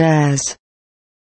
stairs